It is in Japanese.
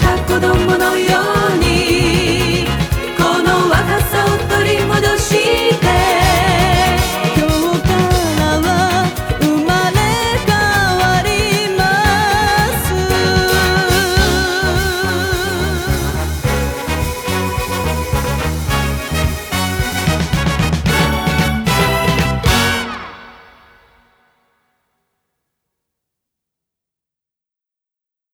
た子供のよう